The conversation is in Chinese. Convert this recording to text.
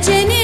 见你